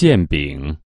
馅饼。